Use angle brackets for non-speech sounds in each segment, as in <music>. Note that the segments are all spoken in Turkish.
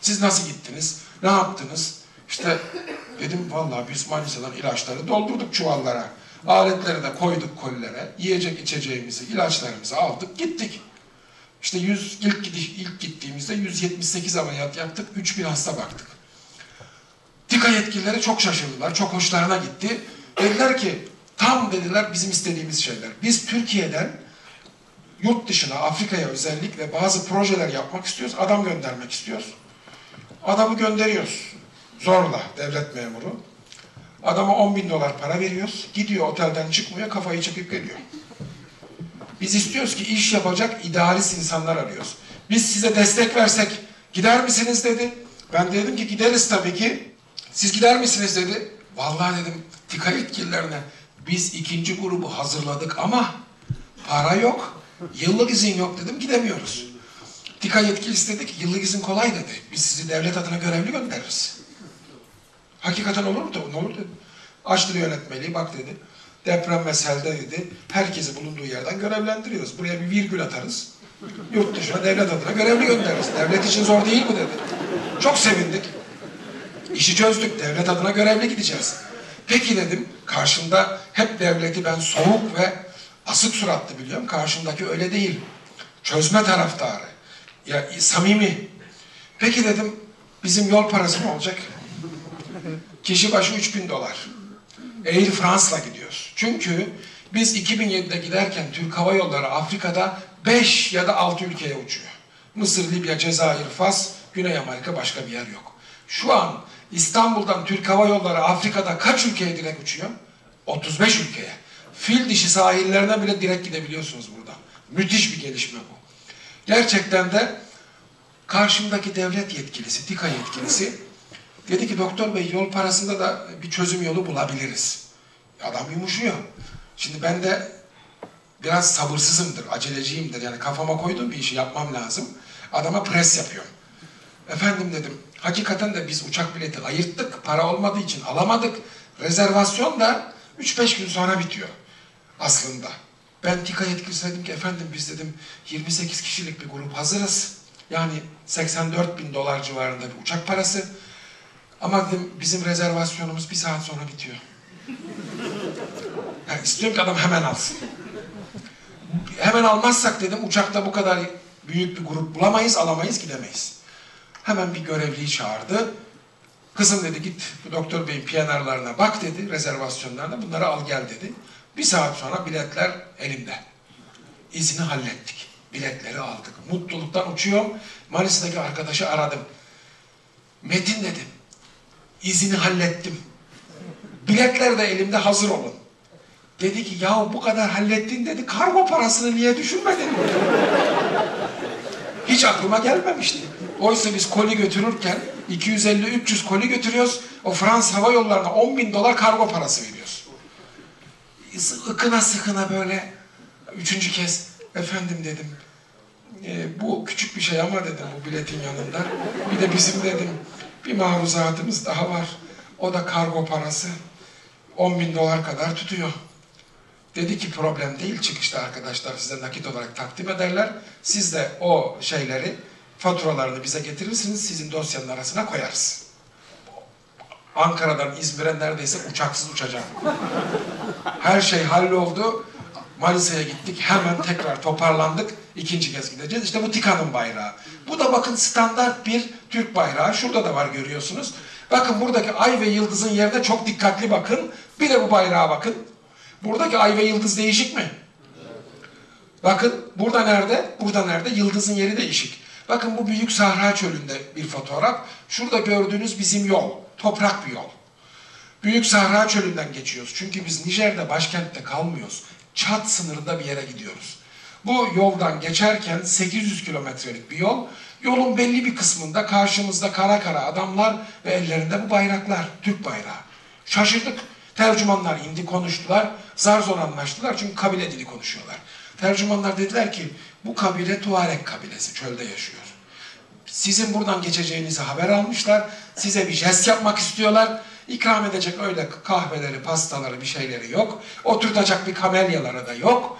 Siz nasıl gittiniz? Ne yaptınız? İşte dedim vallahi biz Manisa'dan ilaçları doldurduk çuvallara. Aletleri de koyduk kollere. Yiyecek içeceğimizi, ilaçlarımızı aldık, gittik. İşte 100 ilk gidiş ilk gittiğimizde 178 ameliyat yaptık, 3000 hasta baktık. TİKA yetkilileri çok şaşırdılar, çok hoşlarına gitti. Dediler ki, tam dediler bizim istediğimiz şeyler. Biz Türkiye'den yurt dışına, Afrika'ya özellikle bazı projeler yapmak istiyoruz, adam göndermek istiyoruz. Adamı gönderiyoruz. Zorla devlet memuru. Adama 10 bin dolar para veriyoruz. Gidiyor otelden çıkmıyor, kafayı çekip geliyor. Biz istiyoruz ki iş yapacak idealist insanlar arıyoruz. Biz size destek versek gider misiniz dedi. Ben dedim ki gideriz tabii ki. Siz gider misiniz dedi. Vallahi dedim TİKA yetkililerine biz ikinci grubu hazırladık ama para yok. Yıllık izin yok dedim gidemiyoruz. TİKA yetkilisi dedi ki yıllık izin kolay dedi. Biz sizi devlet adına görevli göndeririz. Hakikaten olur mu tabii? Ne olur dedi. Açtı yönetmeliği bak dedi. Deprem ve selde dedi. Herkesi bulunduğu yerden görevlendiriyoruz. Buraya bir virgül atarız. Yurt dışına devlet adına görevli göndeririz. Devlet için zor değil mi dedi. Çok sevindik. İşi çözdük. Devlet adına görevli gideceğiz. Peki dedim. Karşımda hep devleti ben soğuk ve asık suratlı biliyorum. Karşımdaki öyle değil. Çözme taraftarı. Ya samimi. Peki dedim bizim yol parası ne olacak? Kişi başı 3000 dolar. Air France'la gidiyoruz. Çünkü biz 2007'de giderken Türk Hava Yolları Afrika'da 5 ya da 6 ülkeye uçuyor. Mısır, Libya, Cezayir, Fas, Güney Amerika başka bir yer yok. Şu an İstanbul'dan Türk Hava Yolları Afrika'da kaç ülkeye direkt uçuyor? 35 ülkeye. Fil dişi sahillerine bile direkt gidebiliyorsunuz burada. Müthiş bir gelişme bu. Gerçekten de karşımdaki devlet yetkilisi, TİKA yetkilisi dedi ki doktor bey yol parasında da bir çözüm yolu bulabiliriz. Adam yumuşuyor. Şimdi ben de biraz sabırsızımdır, aceleciyimdir. Yani kafama koyduğum bir işi yapmam lazım. Adama pres yapıyorum. Efendim dedim, hakikaten de biz uçak bileti ayırttık, para olmadığı için alamadık. Rezervasyon da 3-5 gün sonra bitiyor aslında. Ben TİKA yetkilisi dedim ki efendim biz dedim 28 kişilik bir grup hazırız. Yani 84 bin dolar civarında bir uçak parası. Ama dedim bizim rezervasyonumuz bir saat sonra bitiyor. Yani istiyorum ki adam hemen alsın. Hemen almazsak dedim uçakta bu kadar büyük bir grup bulamayız, alamayız, gidemeyiz. Hemen bir görevliyi çağırdı. Kızım dedi git bu doktor beyin PNR'larına bak dedi, rezervasyonlarına bunları al gel dedi. Bir saat sonra biletler elimde. İzini hallettik. Biletleri aldık. Mutluluktan uçuyorum. Manisa'daki arkadaşı aradım. Metin dedim. İzini hallettim. Biletler de elimde hazır olun. Dedi ki yahu bu kadar hallettin dedi. Kargo parasını niye düşünmedin? Hiç aklıma gelmemişti. Oysa biz koli götürürken 250-300 koli götürüyoruz. O Fransız Hava Yolları'na 10 bin dolar kargo parası veriyoruz. Ikına sıkına böyle üçüncü kez efendim dedim. E, bu küçük bir şey ama dedim bu biletin yanında. Bir de bizim dedim bir maruzatımız daha var. O da kargo parası. 10 bin dolar kadar tutuyor. Dedi ki problem değil çıkışta arkadaşlar size nakit olarak takdim ederler. Siz de o şeyleri faturalarını bize getirirsiniz sizin dosyanın arasına koyarız. Ankara'dan İzmir'e neredeyse uçaksız uçacağım. Her şey halloldu. Manisa'ya gittik. Hemen tekrar toparlandık. İkinci kez gideceğiz. İşte bu TİKA'nın bayrağı. Bu da bakın standart bir Türk bayrağı. Şurada da var görüyorsunuz. Bakın buradaki ay ve yıldızın yerine çok dikkatli bakın. Bir de bu bayrağa bakın. Buradaki ay ve yıldız değişik mi? Bakın burada nerede? Burada nerede? Yıldızın yeri değişik. Bakın bu Büyük Sahra Çölü'nde bir fotoğraf. Şurada gördüğünüz bizim yol. Toprak bir yol. Büyük Sahra Çölü'nden geçiyoruz. Çünkü biz Nijer'de başkentte kalmıyoruz. Çat sınırında bir yere gidiyoruz. Bu yoldan geçerken 800 kilometrelik bir yol. Yolun belli bir kısmında karşımızda kara kara adamlar ve ellerinde bu bayraklar. Türk bayrağı. Şaşırdık. Tercümanlar indi konuştular. Zar zor anlaştılar çünkü kabile dili konuşuyorlar. Tercümanlar dediler ki bu kabile Tuareg kabilesi çölde yaşıyor. Sizin buradan geçeceğinizi haber almışlar. Size bir jest yapmak istiyorlar. İkram edecek öyle kahveleri, pastaları bir şeyleri yok. Oturtacak bir kamelyaları da yok.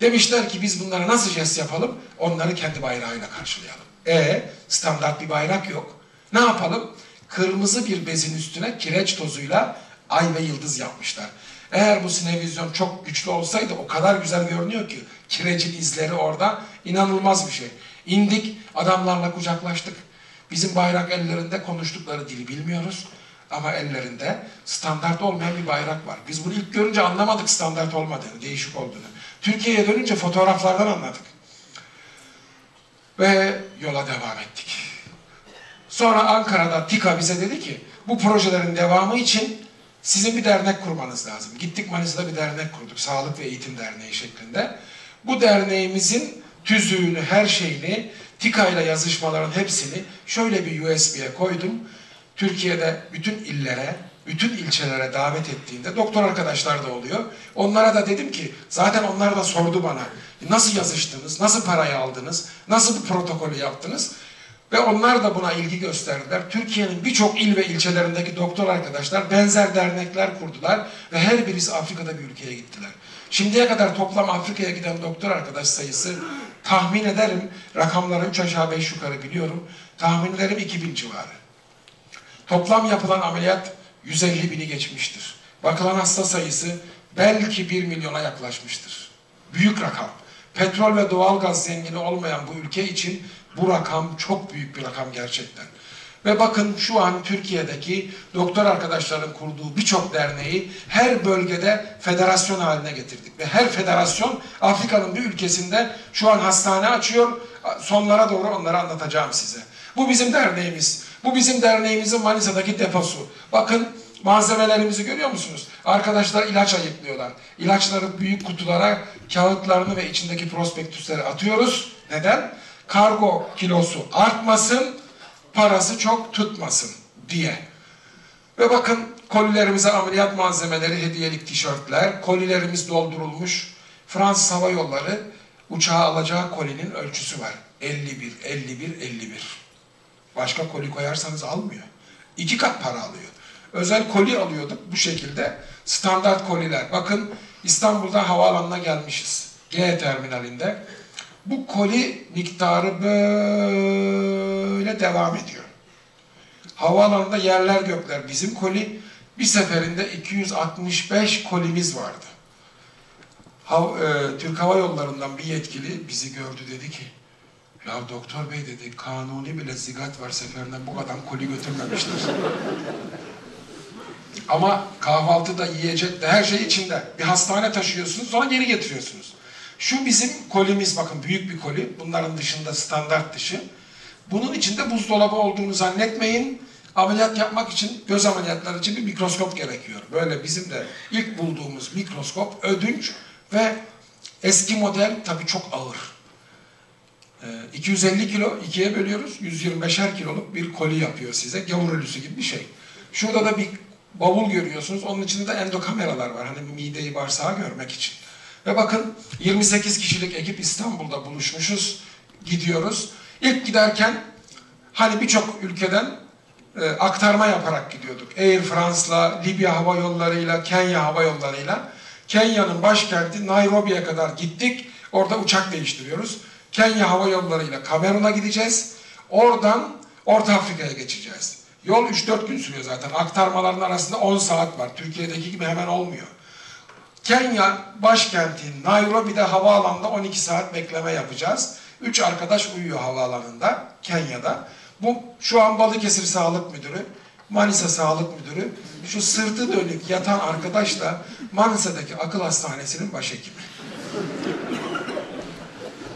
Demişler ki biz bunlara nasıl jest yapalım? Onları kendi bayrağıyla karşılayalım. E standart bir bayrak yok. Ne yapalım? Kırmızı bir bezin üstüne kireç tozuyla ay ve yıldız yapmışlar. Eğer bu sinevizyon çok güçlü olsaydı o kadar güzel görünüyor ki kirecin izleri orada inanılmaz bir şey. İndik adamlarla kucaklaştık. Bizim bayrak ellerinde konuştukları dili bilmiyoruz. Ama ellerinde standart olmayan bir bayrak var. Biz bunu ilk görünce anlamadık standart olmadığını, değişik olduğunu. Türkiye'ye dönünce fotoğraflardan anladık. Ve yola devam ettik. Sonra Ankara'da TİKA bize dedi ki bu projelerin devamı için sizin bir dernek kurmanız lazım. Gittik Manisa'da bir dernek kurduk. Sağlık ve Eğitim Derneği şeklinde. Bu derneğimizin tüzüğünü, her şeyini, TİKA ile yazışmaların hepsini şöyle bir USB'ye koydum. Türkiye'de bütün illere, bütün ilçelere davet ettiğinde doktor arkadaşlar da oluyor. Onlara da dedim ki zaten onlar da sordu bana. Nasıl yazıştınız, nasıl parayı aldınız, nasıl bu protokolü yaptınız? Ve onlar da buna ilgi gösterdiler. Türkiye'nin birçok il ve ilçelerindeki doktor arkadaşlar benzer dernekler kurdular ve her birisi Afrika'da bir ülkeye gittiler. Şimdiye kadar toplam Afrika'ya giden doktor arkadaş sayısı tahmin ederim, rakamları 3 aşağı 5 yukarı biliyorum, tahmin ederim 2000 civarı. Toplam yapılan ameliyat 150 bini geçmiştir. Bakılan hasta sayısı belki 1 milyona yaklaşmıştır. Büyük rakam. Petrol ve doğalgaz zengini olmayan bu ülke için bu rakam çok büyük bir rakam gerçekten. Ve bakın şu an Türkiye'deki doktor arkadaşların kurduğu birçok derneği her bölgede federasyon haline getirdik. Ve her federasyon Afrika'nın bir ülkesinde şu an hastane açıyor. Sonlara doğru onları anlatacağım size. Bu bizim derneğimiz. Bu bizim derneğimizin Manisa'daki deposu. Bakın malzemelerimizi görüyor musunuz? Arkadaşlar ilaç ayıklıyorlar. İlaçları büyük kutulara kağıtlarını ve içindeki prospektüsleri atıyoruz. Neden? Kargo kilosu artmasın, parası çok tutmasın diye. Ve bakın kolilerimize ameliyat malzemeleri, hediyelik tişörtler, kolilerimiz doldurulmuş. Fransız Hava Yolları uçağa alacağı kolinin ölçüsü var. 51, 51, 51. Başka koli koyarsanız almıyor. İki kat para alıyor. Özel koli alıyorduk bu şekilde. Standart koliler. Bakın İstanbul'da havaalanına gelmişiz. G terminalinde. Bu koli miktarı böyle devam ediyor. Havaalanında yerler gökler bizim koli. Bir seferinde 265 kolimiz vardı. Hav, e, Türk Hava Yolları'ndan bir yetkili bizi gördü dedi ki ya doktor bey dedi kanuni bile zigat var seferinden bu kadar koli götürmemiştir. Ama kahvaltıda, yiyecek de her şey içinde. Bir hastane taşıyorsunuz sonra geri getiriyorsunuz. Şu bizim kolimiz bakın büyük bir koli. Bunların dışında standart dışı. Bunun içinde buzdolabı olduğunu zannetmeyin. Ameliyat yapmak için göz ameliyatları için bir mikroskop gerekiyor. Böyle bizim de ilk bulduğumuz mikroskop ödünç ve eski model tabii çok ağır. 250 kilo ikiye bölüyoruz. 125'er kiloluk bir koli yapıyor size. Gavur gibi bir şey. Şurada da bir bavul görüyorsunuz. Onun içinde endokameralar var. Hani mideyi bağırsağı görmek için. Ve bakın 28 kişilik ekip İstanbul'da buluşmuşuz. Gidiyoruz. İlk giderken hani birçok ülkeden e, aktarma yaparak gidiyorduk. Air France'la, Libya Hava Yolları'yla, Kenya Hava Yolları'yla. Kenya'nın başkenti Nairobi'ye kadar gittik. Orada uçak değiştiriyoruz. Kenya Hava Yolları'yla Kamerun'a gideceğiz. Oradan Orta Afrika'ya geçeceğiz. Yol 3-4 gün sürüyor zaten. Aktarmaların arasında 10 saat var. Türkiye'deki gibi hemen olmuyor. Kenya başkenti Nairobi'de havaalanında 12 saat bekleme yapacağız. 3 arkadaş uyuyor havaalanında Kenya'da. Bu şu an Balıkesir Sağlık Müdürü, Manisa Sağlık Müdürü, şu sırtı dönük yatan arkadaş da Manisa'daki akıl hastanesinin başhekimi.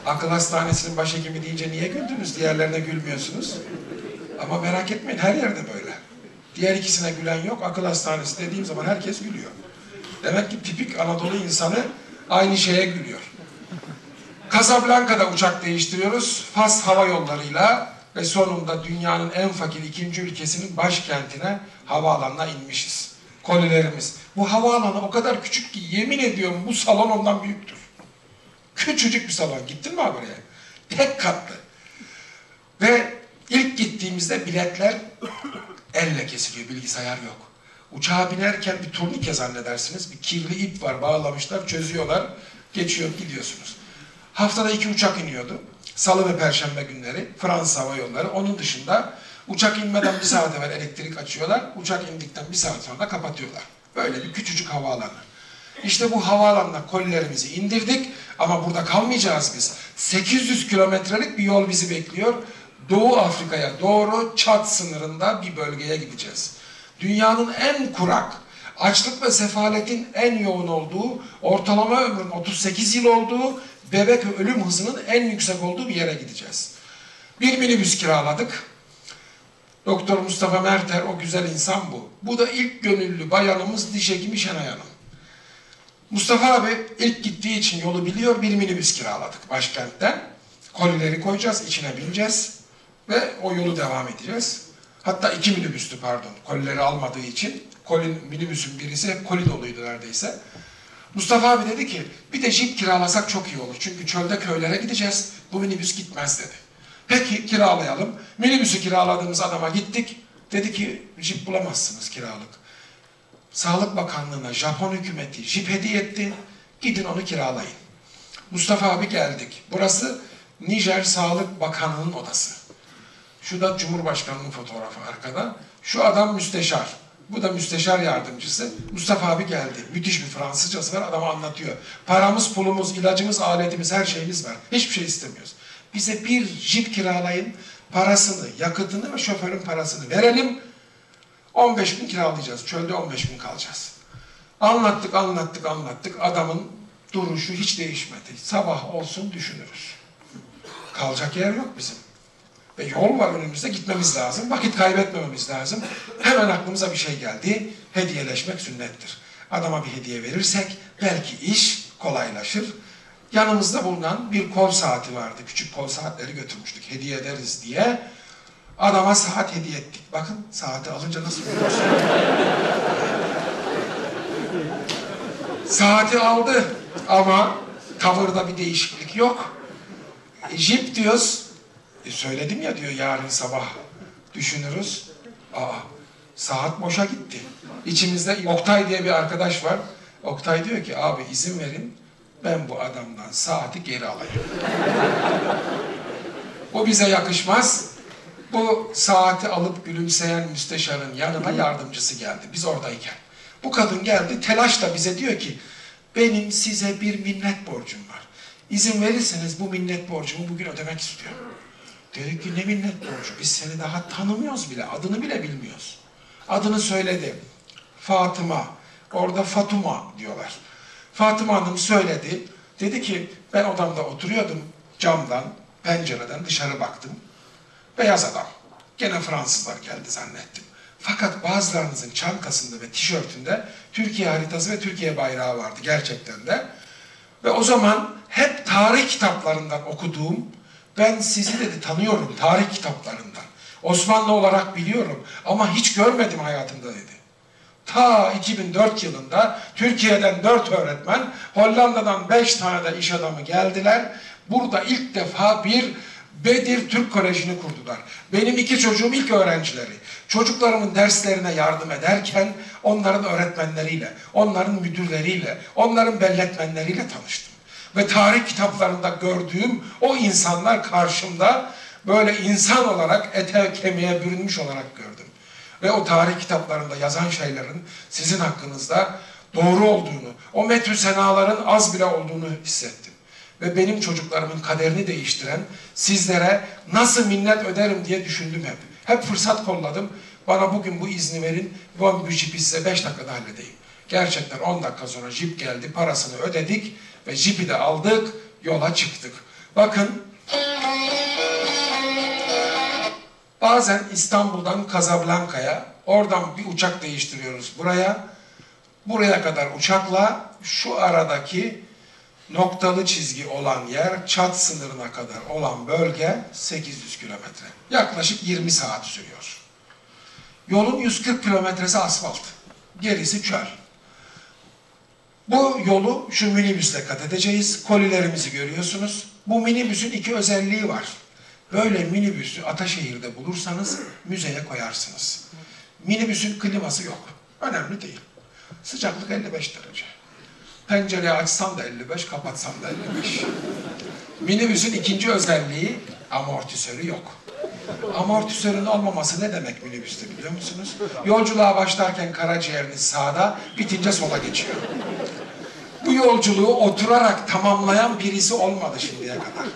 Akıl hastanesinin başhekimi deyince niye güldünüz? Diğerlerine gülmüyorsunuz. Ama merak etmeyin her yerde böyle. Diğer ikisine gülen yok. Akıl hastanesi dediğim zaman herkes gülüyor. Demek ki tipik Anadolu insanı aynı şeye gülüyor. Casablanca'da uçak değiştiriyoruz. Fas hava yollarıyla ve sonunda dünyanın en fakir ikinci ülkesinin başkentine havaalanına inmişiz. Kolilerimiz. Bu havaalanı o kadar küçük ki yemin ediyorum bu salon ondan büyüktür. Küçücük bir salon. Gittin mi abi oraya? Tek katlı. Ve ilk gittiğimizde biletler elle kesiliyor. Bilgisayar yok. Uçağa binerken bir turnike zannedersiniz. Bir kirli ip var bağlamışlar, çözüyorlar. Geçiyor, gidiyorsunuz. Haftada iki uçak iniyordu. Salı ve Perşembe günleri Fransız Hava Yolları. Onun dışında uçak inmeden bir saat evvel elektrik açıyorlar. Uçak indikten bir saat sonra kapatıyorlar. Böyle bir küçücük havaalanı. İşte bu havaalanına kolilerimizi indirdik ama burada kalmayacağız biz. 800 kilometrelik bir yol bizi bekliyor. Doğu Afrika'ya doğru Çat sınırında bir bölgeye gideceğiz. Dünyanın en kurak, açlık ve sefaletin en yoğun olduğu, ortalama ömrün 38 yıl olduğu, bebek ölüm hızının en yüksek olduğu bir yere gideceğiz. Bir minibüs kiraladık. Doktor Mustafa Merter o güzel insan bu. Bu da ilk gönüllü bayanımız diş hekimi Şenay Hanım. Mustafa abi ilk gittiği için yolu biliyor bir minibüs kiraladık başkentten. Kolileri koyacağız, içine bineceğiz ve o yolu devam edeceğiz. Hatta iki minibüstü pardon, kolileri almadığı için. Koli, minibüsün birisi hep koli doluydu neredeyse. Mustafa abi dedi ki bir de jip kiralasak çok iyi olur. Çünkü çölde köylere gideceğiz. Bu minibüs gitmez dedi. Peki kiralayalım. Minibüsü kiraladığımız adama gittik. Dedi ki jip bulamazsınız kiralık. Sağlık Bakanlığı'na Japon hükümeti jip hediye etti. Gidin onu kiralayın. Mustafa abi geldik. Burası Nijer Sağlık Bakanlığı'nın odası. Şu da Cumhurbaşkanı'nın fotoğrafı arkada. Şu adam müsteşar. Bu da müsteşar yardımcısı. Mustafa abi geldi. Müthiş bir Fransızcası var. Adama anlatıyor. Paramız, pulumuz, ilacımız, aletimiz, her şeyimiz var. Hiçbir şey istemiyoruz. Bize bir jip kiralayın. Parasını, yakıtını ve şoförün parasını verelim. 15 gün kiralayacağız. Çölde 15 gün kalacağız. Anlattık, anlattık, anlattık. Adamın duruşu hiç değişmedi. Sabah olsun düşünürüz. Kalacak yer yok bizim. Ve yol var önümüzde gitmemiz lazım. Vakit kaybetmememiz lazım. Hemen aklımıza bir şey geldi. Hediyeleşmek sünnettir. Adama bir hediye verirsek belki iş kolaylaşır. Yanımızda bulunan bir kol saati vardı. Küçük kol saatleri götürmüştük. Hediye ederiz diye. Adama saat hediye ettik. Bakın saati alınca nasıl görüyorsun? Saati aldı ama tavırda bir değişiklik yok. E, jip diyoruz. E, söyledim ya diyor yarın sabah düşünürüz. Aa saat boşa gitti. İçimizde Oktay diye bir arkadaş var. Oktay diyor ki abi izin verin ben bu adamdan saati geri alayım. <laughs> Bu bize yakışmaz. Bu saati alıp gülümseyen müsteşarın yanına yardımcısı geldi. Biz oradayken. Bu kadın geldi telaşla bize diyor ki benim size bir minnet borcum var. İzin verirseniz bu minnet borcumu bugün ödemek istiyorum. Dedik ki ne minnet borcu? Biz seni daha tanımıyoruz bile. Adını bile bilmiyoruz. Adını söyledi. Fatıma. Orada Fatuma diyorlar. Fatıma Hanım söyledi. Dedi ki ben odamda oturuyordum. Camdan, pencereden dışarı baktım. Beyaz adam. Gene Fransızlar geldi zannettim. Fakat bazılarınızın çantasında ve tişörtünde Türkiye haritası ve Türkiye bayrağı vardı gerçekten de. Ve o zaman hep tarih kitaplarından okuduğum, ben sizi dedi tanıyorum tarih kitaplarından. Osmanlı olarak biliyorum ama hiç görmedim hayatımda dedi. Ta 2004 yılında Türkiye'den 4 öğretmen, Hollanda'dan 5 tane de iş adamı geldiler. Burada ilk defa bir Bedir Türk Koleji'ni kurdular. Benim iki çocuğum ilk öğrencileri. Çocuklarımın derslerine yardım ederken onların öğretmenleriyle, onların müdürleriyle, onların belletmenleriyle tanıştım. Ve tarih kitaplarında gördüğüm o insanlar karşımda böyle insan olarak ete kemiğe bürünmüş olarak gördüm. Ve o tarih kitaplarında yazan şeylerin sizin hakkınızda doğru olduğunu, o metrü senaların az bile olduğunu hissettim ve benim çocuklarımın kaderini değiştiren sizlere nasıl minnet öderim diye düşündüm hep. Hep fırsat kolladım. Bana bugün bu izni verin. Bu jipi size 5 dakikada halledeyim. Gerçekten 10 dakika sonra jip geldi. Parasını ödedik ve jipi de aldık. Yola çıktık. Bakın bazen İstanbul'dan Casablanca'ya oradan bir uçak değiştiriyoruz buraya. Buraya kadar uçakla şu aradaki noktalı çizgi olan yer Çat sınırına kadar olan bölge 800 kilometre. Yaklaşık 20 saat sürüyor. Yolun 140 kilometresi asfalt. Gerisi çöl. Bu yolu şu minibüsle kat edeceğiz. Kolilerimizi görüyorsunuz. Bu minibüsün iki özelliği var. Böyle minibüsü Ataşehir'de bulursanız müzeye koyarsınız. Minibüsün kliması yok. Önemli değil. Sıcaklık 55 derece. Pencereyi açsam da 55, kapatsam da 55. Minibüsün ikinci özelliği amortisörü yok. Amortisörün olmaması ne demek minibüste biliyor musunuz? Yolculuğa başlarken karaciğeriniz sağda, bitince sola geçiyor. Bu yolculuğu oturarak tamamlayan birisi olmadı şimdiye kadar.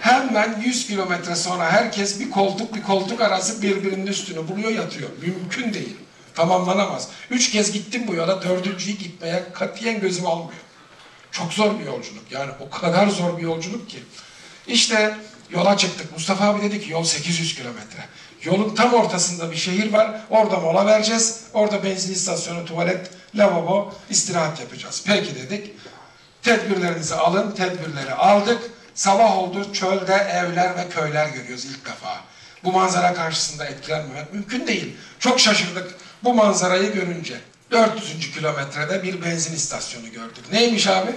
Hemen 100 kilometre sonra herkes bir koltuk bir koltuk arası birbirinin üstünü buluyor yatıyor. Mümkün değil. Tamamlanamaz. Üç kez gittim bu yola dördüncüyü gitmeye katiyen gözüm almıyor. Çok zor bir yolculuk. Yani o kadar zor bir yolculuk ki. İşte yola çıktık. Mustafa abi dedi ki yol 800 kilometre. Yolun tam ortasında bir şehir var. Orada mola vereceğiz. Orada benzin istasyonu, tuvalet, lavabo, istirahat yapacağız. Peki dedik. Tedbirlerinizi alın. Tedbirleri aldık. Sabah oldu. Çölde evler ve köyler görüyoruz ilk defa. Bu manzara karşısında etkilenmemek mümkün değil. Çok şaşırdık bu manzarayı görünce. 400. kilometrede bir benzin istasyonu gördük. Neymiş abi?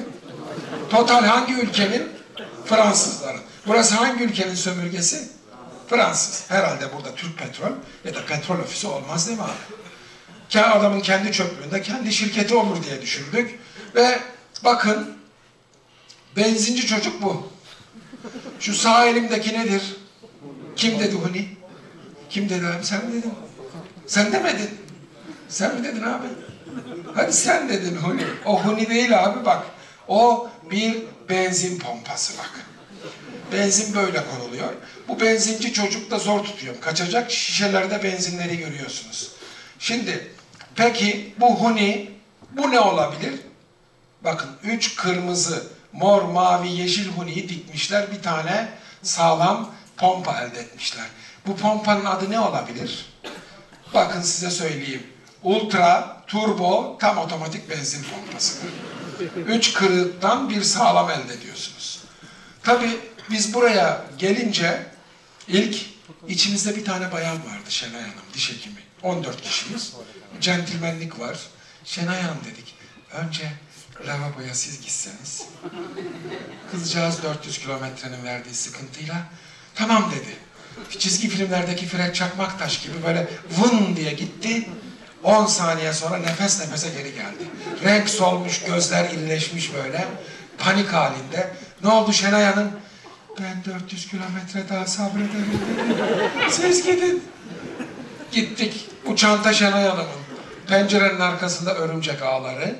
Total hangi ülkenin? Fransızların. Burası hangi ülkenin sömürgesi? Fransız. Herhalde burada Türk Petrol ya da petrol ofisi olmaz değil mi abi? Adamın kendi çöplüğünde kendi şirketi olur diye düşündük. Ve bakın benzinci çocuk bu. Şu sağ elimdeki nedir? Kim dedi Huni? Kim dedi abi? Sen mi dedin? Sen demedin. Sen mi dedin abi? Hadi sen dedin Huni. O Huni değil abi bak. O bir benzin pompası bak. Benzin böyle konuluyor. Bu benzinci çocuk da zor tutuyor. Kaçacak şişelerde benzinleri görüyorsunuz. Şimdi peki bu Huni bu ne olabilir? Bakın üç kırmızı, mor, mavi, yeşil huniyi dikmişler. Bir tane sağlam pompa elde etmişler. Bu pompanın adı ne olabilir? Bakın size söyleyeyim. Ultra, turbo, tam otomatik benzin pompası. Üç kırıktan bir sağlam elde ediyorsunuz. Tabii biz buraya gelince ilk içimizde bir tane bayan vardı Şenay Hanım, diş hekimi. 14 kişiyiz. Centilmenlik var. Şenay Hanım dedik. Önce lavaboya siz gitseniz. Kızcağız 400 kilometrenin verdiği sıkıntıyla tamam dedi. Çizgi filmlerdeki Fred Çakmaktaş gibi böyle vın diye gitti. 10 saniye sonra nefes nefese geri geldi. Renk solmuş, gözler irileşmiş böyle. Panik halinde. Ne oldu Şenay Hanım? Ben 400 kilometre daha sabrederim. Siz gidin. Gittik. Bu çanta Şenay Hanım'ın. Pencerenin arkasında örümcek ağları.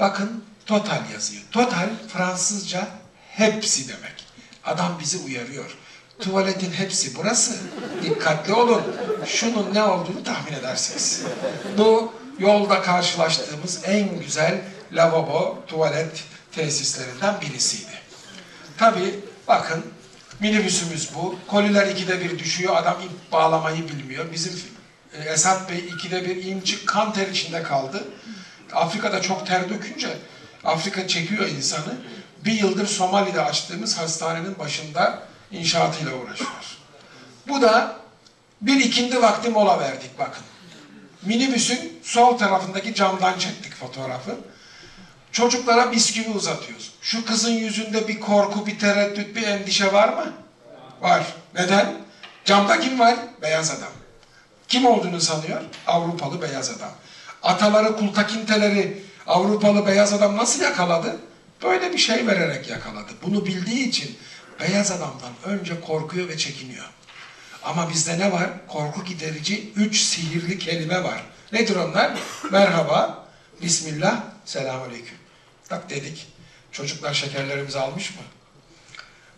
Bakın total yazıyor. Total Fransızca hepsi demek. Adam bizi uyarıyor. Tuvaletin hepsi burası. Dikkatli olun. Şunun ne olduğunu tahmin edersiniz. Bu yolda karşılaştığımız en güzel lavabo, tuvalet tesislerinden birisiydi. Tabii bakın minibüsümüz bu. Koliler ikide bir düşüyor. Adam ip bağlamayı bilmiyor. Bizim Esat Bey ikide bir inci kan ter içinde kaldı. Afrika'da çok ter dökünce Afrika çekiyor insanı. Bir yıldır Somali'de açtığımız hastanenin başında inşaatıyla uğraşıyor. Bu da bir ikindi vakti mola verdik bakın. Minibüsün sol tarafındaki camdan çektik fotoğrafı. Çocuklara bisküvi uzatıyoruz. Şu kızın yüzünde bir korku, bir tereddüt, bir endişe var mı? Var. Neden? Camda kim var? Beyaz adam. Kim olduğunu sanıyor? Avrupalı beyaz adam. Ataları, kultakinteleri Avrupalı beyaz adam nasıl yakaladı? Böyle bir şey vererek yakaladı. Bunu bildiği için beyaz adamdan önce korkuyor ve çekiniyor. Ama bizde ne var? Korku giderici üç sihirli kelime var. Nedir onlar? Merhaba, Bismillah, Selamünaleyküm. Bak dedik. Çocuklar şekerlerimizi almış mı?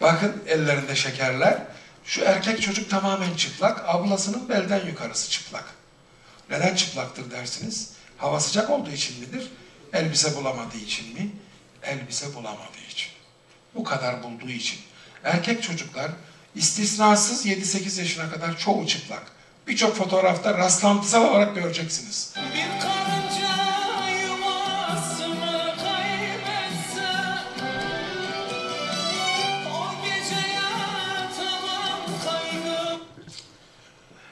Bakın ellerinde şekerler. Şu erkek çocuk tamamen çıplak, ablasının belden yukarısı çıplak. Neden çıplaktır dersiniz? Hava sıcak olduğu için midir? Elbise bulamadığı için mi? Elbise bulamadığı için. Bu kadar bulduğu için. Erkek çocuklar istisnasız 7-8 yaşına kadar çoğu çıplak. Birçok fotoğrafta rastlantısal olarak göreceksiniz. Bir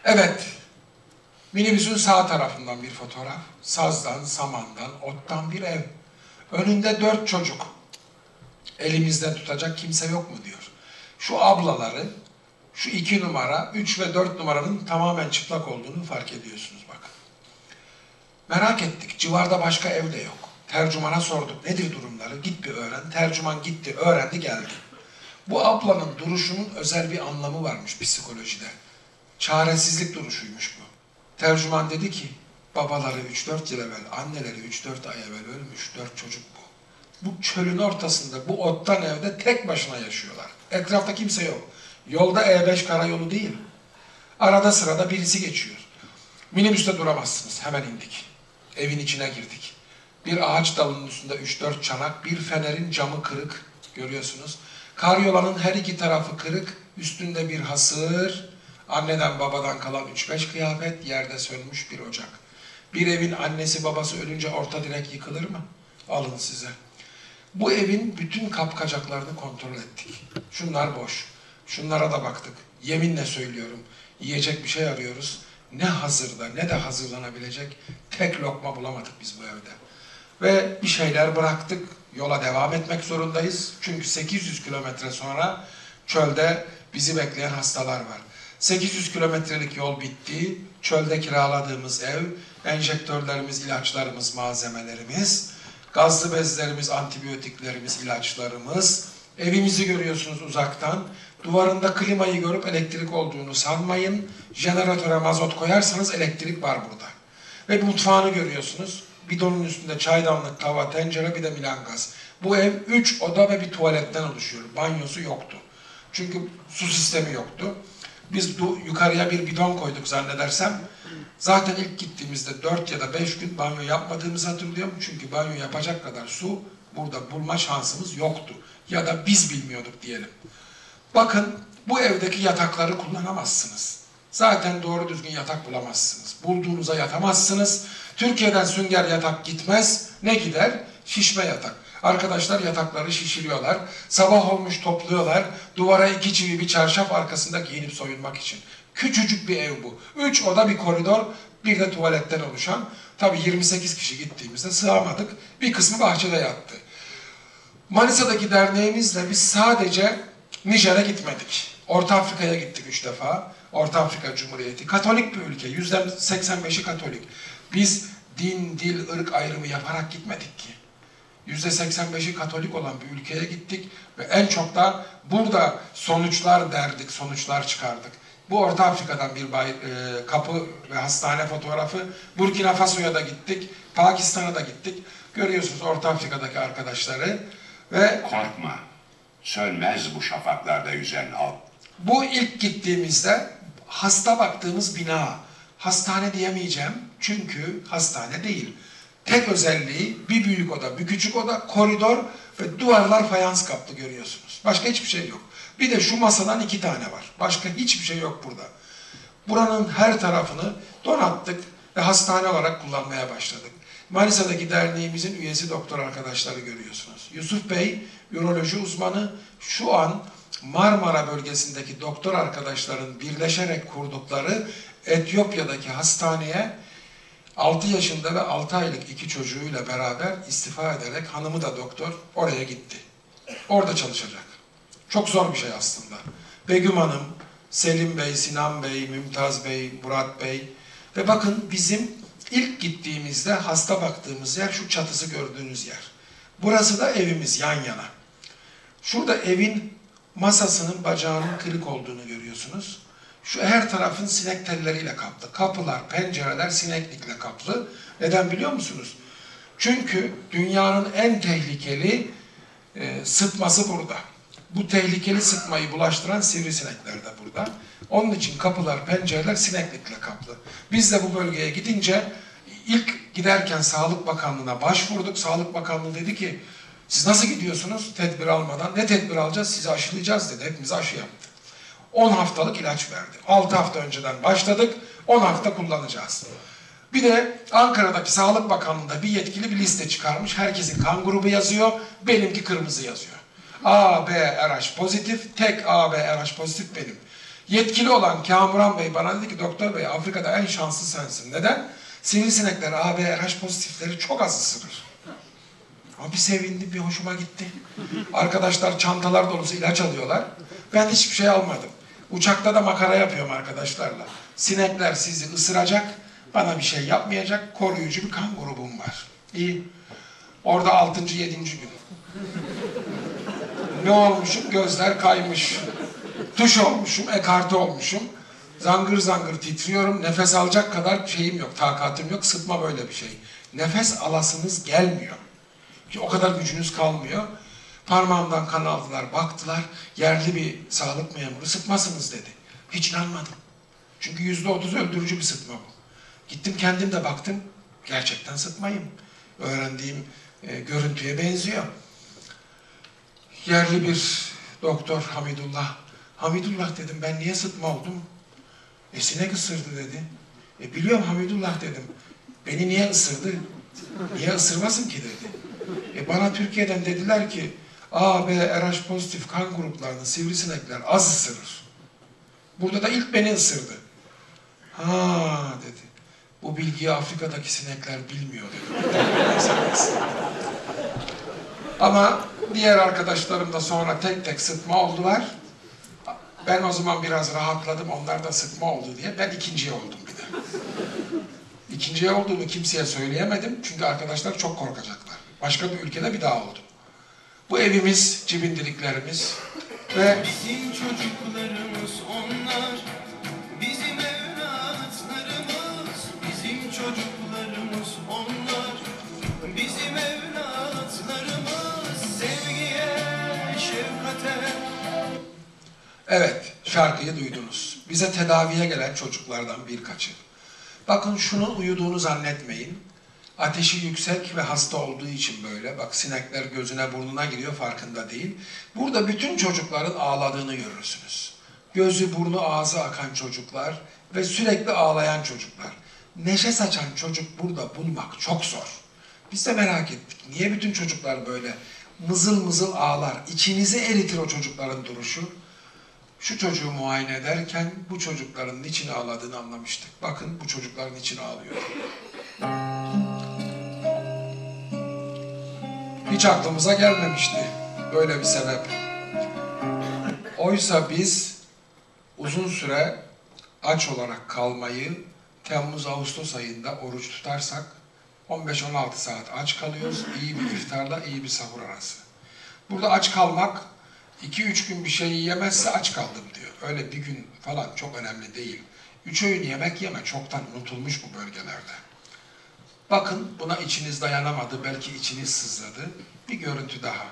Evet, minibüsün sağ tarafından bir fotoğraf. Sazdan, samandan, ottan bir ev. Önünde dört çocuk. Elimizde tutacak kimse yok mu diyor. Şu ablaları, şu iki numara, üç ve dört numaranın tamamen çıplak olduğunu fark ediyorsunuz bakın. Merak ettik, civarda başka ev de yok. Tercümana sorduk, nedir durumları? Git bir öğren. Tercüman gitti, öğrendi, geldi. Bu ablanın duruşunun özel bir anlamı varmış psikolojide. Çaresizlik duruşuymuş bu. Tercüman dedi ki, babaları 3-4 yıl evvel, anneleri 3-4 ay evvel ölmüş, 4 çocuk bu. Bu çölün ortasında, bu ottan evde tek başına yaşıyorlar. Etrafta kimse yok. Yolda E5 karayolu değil. Arada sırada birisi geçiyor. Minibüste duramazsınız. Hemen indik. Evin içine girdik. Bir ağaç dalının üstünde 3-4 çanak, bir fenerin camı kırık. Görüyorsunuz. Karyolanın her iki tarafı kırık. Üstünde bir hasır. Anneden babadan kalan 3-5 kıyafet. Yerde sönmüş bir ocak. Bir evin annesi babası ölünce orta direk yıkılır mı? Alın size. Bu evin bütün kapkacaklarını kontrol ettik. Şunlar boş. Şunlara da baktık. Yeminle söylüyorum. Yiyecek bir şey arıyoruz. Ne hazırda ne de hazırlanabilecek tek lokma bulamadık biz bu evde. Ve bir şeyler bıraktık. Yola devam etmek zorundayız. Çünkü 800 kilometre sonra çölde bizi bekleyen hastalar var. 800 kilometrelik yol bitti. Çölde kiraladığımız ev, enjektörlerimiz, ilaçlarımız, malzemelerimiz, gazlı bezlerimiz, antibiyotiklerimiz, ilaçlarımız. Evimizi görüyorsunuz uzaktan. Duvarında klimayı görüp elektrik olduğunu sanmayın. Jeneratöre mazot koyarsanız elektrik var burada. Ve mutfağını görüyorsunuz. Bidonun üstünde çaydanlık, tava, tencere bir de milan gaz. Bu ev üç oda ve bir tuvaletten oluşuyor. Banyosu yoktu. Çünkü su sistemi yoktu. Biz yukarıya bir bidon koyduk zannedersem. Zaten ilk gittiğimizde 4 ya da 5 gün banyo yapmadığımızı hatırlıyorum. Çünkü banyo yapacak kadar su burada bulma şansımız yoktu. Ya da biz bilmiyorduk diyelim. Bakın bu evdeki yatakları kullanamazsınız. Zaten doğru düzgün yatak bulamazsınız. Bulduğunuza yatamazsınız. Türkiye'den sünger yatak gitmez. Ne gider? Şişme yatak. Arkadaşlar yatakları şişiriyorlar. Sabah olmuş topluyorlar. Duvara iki çivi bir çarşaf arkasında giyinip soyunmak için. Küçücük bir ev bu. Üç oda bir koridor, bir de tuvaletten oluşan. Tabii 28 kişi gittiğimizde sığamadık. Bir kısmı bahçede yattı. Manisa'daki derneğimizle biz sadece Nijer'e gitmedik. Orta Afrika'ya gittik üç defa. Orta Afrika Cumhuriyeti. Katolik bir ülke. Yüzde 85'i Katolik. Biz din, dil, ırk ayrımı yaparak gitmedik ki. Yüzde 85'i Katolik olan bir ülkeye gittik ve en çok da burada sonuçlar derdik, sonuçlar çıkardık. Bu Orta Afrika'dan bir bay, e, kapı ve hastane fotoğrafı. Burkina Faso'ya da gittik, Pakistan'a da gittik. Görüyorsunuz Orta Afrika'daki arkadaşları ve Korkma. Sönmez bu şafaklarda yüzen al. Bu ilk gittiğimizde hasta baktığımız bina. Hastane diyemeyeceğim çünkü hastane değil. Tek özelliği bir büyük oda, bir küçük oda, koridor ve duvarlar fayans kaplı görüyorsunuz. Başka hiçbir şey yok. Bir de şu masadan iki tane var. Başka hiçbir şey yok burada. Buranın her tarafını donattık ve hastane olarak kullanmaya başladık. Manisa'daki derneğimizin üyesi doktor arkadaşları görüyorsunuz. Yusuf Bey, üroloji uzmanı, şu an Marmara bölgesindeki doktor arkadaşların birleşerek kurdukları Etiyopya'daki hastaneye 6 yaşında ve 6 aylık iki çocuğuyla beraber istifa ederek hanımı da doktor oraya gitti. Orada çalışacak. Çok zor bir şey aslında. Begüm Hanım, Selim Bey, Sinan Bey, Mümtaz Bey, Murat Bey ve bakın bizim ilk gittiğimizde hasta baktığımız yer şu çatısı gördüğünüz yer. Burası da evimiz yan yana. Şurada evin masasının bacağının kırık olduğunu görüyorsunuz. Şu her tarafın sinek telleriyle kaplı. Kapılar, pencereler sineklikle kaplı. Neden biliyor musunuz? Çünkü dünyanın en tehlikeli e, sıtması burada. Bu tehlikeli sıtmayı bulaştıran sivrisinekler de burada. Onun için kapılar, pencereler sineklikle kaplı. Biz de bu bölgeye gidince ilk giderken Sağlık Bakanlığı'na başvurduk. Sağlık Bakanlığı dedi ki siz nasıl gidiyorsunuz tedbir almadan? Ne tedbir alacağız? Sizi aşılayacağız dedi. Hepimize aşı yaptı. 10 haftalık ilaç verdi. 6 hafta önceden başladık. 10 hafta kullanacağız. Bir de Ankara'daki Sağlık Bakanlığı'nda bir yetkili bir liste çıkarmış. Herkesin kan grubu yazıyor. Benimki kırmızı yazıyor. A, B, RH pozitif. Tek A, B, RH pozitif benim. Yetkili olan Kamuran Bey bana dedi ki doktor bey Afrika'da en şanslı sensin. Neden? Sivrisinekler A, B, RH pozitifleri çok az ısırır. Ama bir sevindim, bir hoşuma gitti. Arkadaşlar çantalar dolusu ilaç alıyorlar. Ben hiçbir şey almadım. Uçakta da makara yapıyorum arkadaşlarla. Sinekler sizi ısıracak, bana bir şey yapmayacak, koruyucu bir kan grubum var. İyi. Orada altıncı, yedinci gün. Ne olmuşum? Gözler kaymış. Tuş olmuşum, ekarte olmuşum. Zangır zangır titriyorum. Nefes alacak kadar şeyim yok, takatım yok. Sıtma böyle bir şey. Nefes alasınız gelmiyor. Ki o kadar gücünüz kalmıyor. Parmağımdan kan aldılar, baktılar. Yerli bir sağlık memuru sıtmasınız dedi. Hiç inanmadım. Çünkü yüzde otuz öldürücü bir sıtma bu. Gittim kendim de baktım. Gerçekten sıtmayım. Öğrendiğim e, görüntüye benziyor. Yerli bir doktor Hamidullah. Hamidullah dedim ben niye sıtma oldum? E sinek ısırdı dedi. E biliyorum Hamidullah dedim. Beni niye ısırdı? Niye ısırmasın ki dedi. E bana Türkiye'den dediler ki A, B, RH pozitif kan gruplarının sivrisinekler az ısırır. Burada da ilk beni ısırdı. Ha dedi. Bu bilgiyi Afrika'daki sinekler bilmiyor dedi. Ama diğer arkadaşlarım da sonra tek tek sıtma oldular. Ben o zaman biraz rahatladım, onlar da sıtma oldu diye. Ben ikinciye oldum bir de. İkinciye olduğumu kimseye söyleyemedim çünkü arkadaşlar çok korkacaklar. Başka bir ülkede bir daha oldum. Bu evimiz, cibindiliklerimiz ve Bizim çocuklarımız onlar Bizim evlatlarımız Bizim çocuklarımız onlar Bizim evlatlarımız Sevgiye, şefkate Evet, şarkıyı duydunuz. Bize tedaviye gelen çocuklardan birkaçı. Bakın şunu uyuduğunu zannetmeyin. Ateşi yüksek ve hasta olduğu için böyle. Bak sinekler gözüne burnuna giriyor farkında değil. Burada bütün çocukların ağladığını görürsünüz. Gözü, burnu, ağzı akan çocuklar ve sürekli ağlayan çocuklar. Neşe saçan çocuk burada bulmak çok zor. Biz de merak ettik. Niye bütün çocuklar böyle mızıl mızıl ağlar? İçinizi eritir o çocukların duruşu. Şu çocuğu muayene ederken bu çocukların niçin ağladığını anlamıştık. Bakın bu çocukların niçin ağlıyor. Hiç aklımıza gelmemişti böyle bir sebep. Oysa biz uzun süre aç olarak kalmayı Temmuz-Ağustos ayında oruç tutarsak 15-16 saat aç kalıyoruz. İyi bir iftarla iyi bir sahur arası. Burada aç kalmak 2-3 gün bir şey yemezse aç kaldım diyor. Öyle bir gün falan çok önemli değil. Üç öğün yemek yeme çoktan unutulmuş bu bölgelerde. Bakın buna içiniz dayanamadı, belki içiniz sızladı. Bir görüntü daha.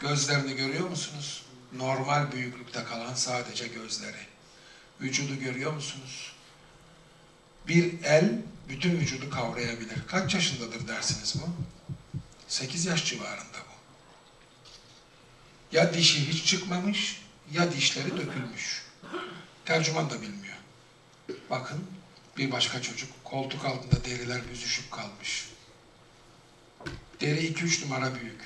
Gözlerini görüyor musunuz? Normal büyüklükte kalan sadece gözleri. Vücudu görüyor musunuz? Bir el bütün vücudu kavrayabilir. Kaç yaşındadır dersiniz bu? 8 yaş civarında bu. Ya dişi hiç çıkmamış ya dişleri dökülmüş. Tercüman da bilmiyor. Bakın bir başka çocuk koltuk altında deriler büzüşüp kalmış. Deri 2-3 numara büyük.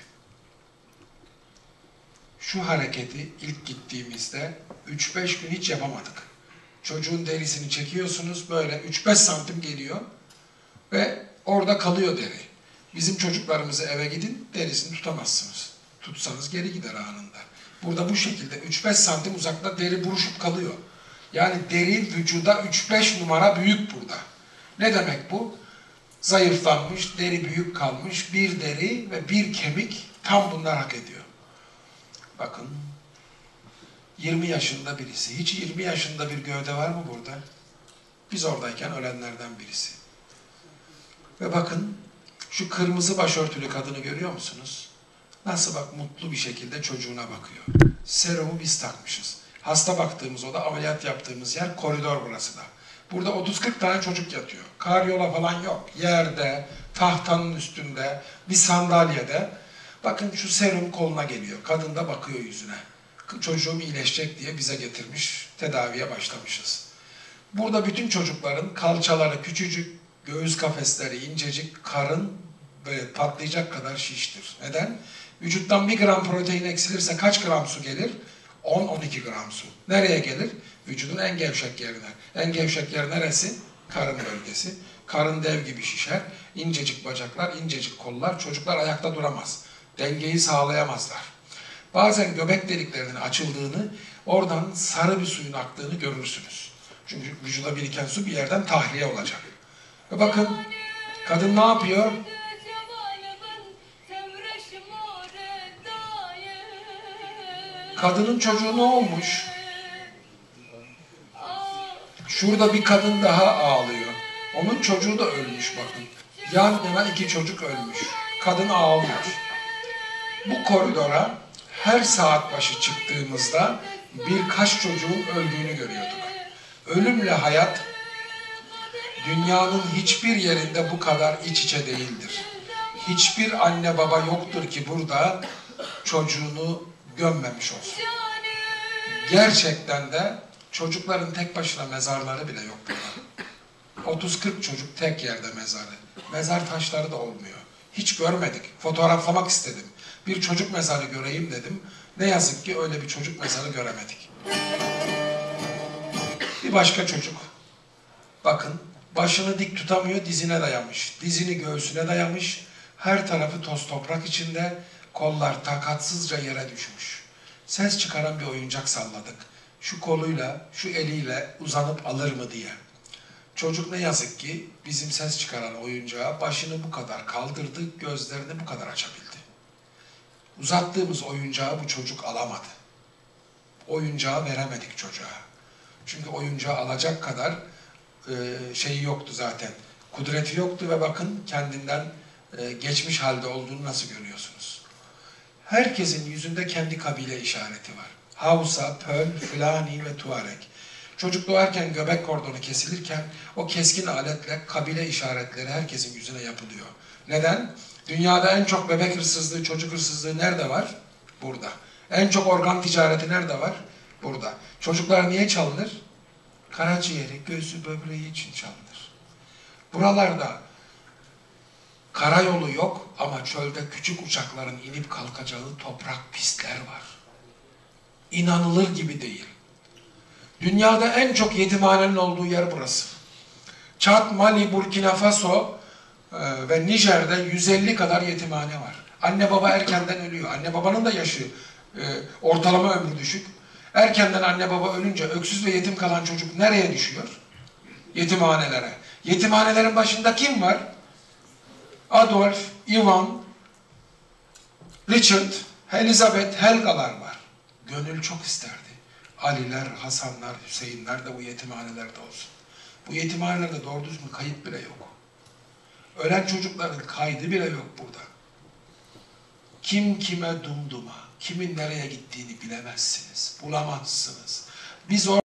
Şu hareketi ilk gittiğimizde 3-5 gün hiç yapamadık. Çocuğun derisini çekiyorsunuz böyle 3-5 santim geliyor ve orada kalıyor deri. Bizim çocuklarımızı eve gidin derisini tutamazsınız. Tutsanız geri gider anında. Burada bu şekilde 3-5 santim uzakta deri buruşup kalıyor. Yani deri vücuda 3-5 numara büyük burada. Ne demek bu? Zayıflanmış, deri büyük kalmış, bir deri ve bir kemik tam bunlar hak ediyor. Bakın 20 yaşında birisi. Hiç 20 yaşında bir gövde var mı burada? Biz oradayken ölenlerden birisi. Ve bakın şu kırmızı başörtülü kadını görüyor musunuz? Nasıl bak mutlu bir şekilde çocuğuna bakıyor. Serumu biz takmışız. Hasta baktığımız oda, ameliyat yaptığımız yer koridor burası da. Burada 30-40 tane çocuk yatıyor. Karyola falan yok. Yerde, tahtanın üstünde, bir sandalyede. Bakın şu serum koluna geliyor. Kadın da bakıyor yüzüne. Çocuğum iyileşecek diye bize getirmiş. Tedaviye başlamışız. Burada bütün çocukların kalçaları küçücük, göğüs kafesleri incecik, karın böyle patlayacak kadar şiştir. Neden? Vücuttan bir gram protein eksilirse kaç gram su gelir? 10-12 gram su. Nereye gelir? Vücudun en gevşek yerine. En gevşek yer neresi? Karın bölgesi. Karın dev gibi şişer. İncecik bacaklar, incecik kollar. Çocuklar ayakta duramaz. Dengeyi sağlayamazlar. Bazen göbek deliklerinin açıldığını, oradan sarı bir suyun aktığını görürsünüz. Çünkü vücuda biriken su bir yerden tahliye olacak. Ve bakın kadın ne yapıyor? Kadının çocuğu ne olmuş? Şurada bir kadın daha ağlıyor. Onun çocuğu da ölmüş bakın. Yan yana iki çocuk ölmüş. Kadın ağlıyor. Bu koridora her saat başı çıktığımızda birkaç çocuğun öldüğünü görüyorduk. Ölümle hayat dünyanın hiçbir yerinde bu kadar iç içe değildir. Hiçbir anne baba yoktur ki burada çocuğunu gömmemiş olsun. Gerçekten de çocukların tek başına mezarları bile yok burada. 30-40 çocuk tek yerde mezarı. Mezar taşları da olmuyor. Hiç görmedik. Fotoğraflamak istedim. Bir çocuk mezarı göreyim dedim. Ne yazık ki öyle bir çocuk mezarı göremedik. Bir başka çocuk. Bakın başını dik tutamıyor dizine dayamış. Dizini göğsüne dayamış. Her tarafı toz toprak içinde. Kollar takatsızca yere düşmüş. Ses çıkaran bir oyuncak salladık. Şu koluyla, şu eliyle uzanıp alır mı diye. Çocuk ne yazık ki bizim ses çıkaran oyuncağa başını bu kadar kaldırdı, gözlerini bu kadar açabildi. Uzattığımız oyuncağı bu çocuk alamadı. Oyuncağı veremedik çocuğa. Çünkü oyuncağı alacak kadar e, şeyi yoktu zaten. Kudreti yoktu ve bakın kendinden e, geçmiş halde olduğunu nasıl görüyorsunuz. Herkesin yüzünde kendi kabile işareti var. Hausa, Pöl, Fulani ve Tuareg. Çocuk doğarken göbek kordonu kesilirken o keskin aletle kabile işaretleri herkesin yüzüne yapılıyor. Neden? Dünyada en çok bebek hırsızlığı, çocuk hırsızlığı nerede var? Burada. En çok organ ticareti nerede var? Burada. Çocuklar niye çalınır? Karaciğeri, gözü, böbreği için çalınır. Buralarda karayolu yok ama çölde küçük uçakların inip kalkacağı toprak pistler var. İnanılır gibi değil. Dünyada en çok yetimhanenin olduğu yer burası. Çad, Mali, Burkina Faso e, ve Nijer'de 150 kadar yetimhane var. Anne baba erkenden ölüyor. Anne babanın da yaşı e, ortalama ömrü düşük. Erkenden anne baba ölünce öksüz ve yetim kalan çocuk nereye düşüyor? Yetimhanelere. Yetimhanelerin başında kim var? Adolf, Ivan, Richard, Elizabeth, Helgalar var. Gönül çok isterdi. Aliler, Hasanlar, Hüseyinler de bu yetimhanelerde olsun. Bu yetimhanelerde doğru düzgün kayıt bile yok. Ölen çocukların kaydı bile yok burada. Kim kime dumduma, kimin nereye gittiğini bilemezsiniz, bulamazsınız. Biz o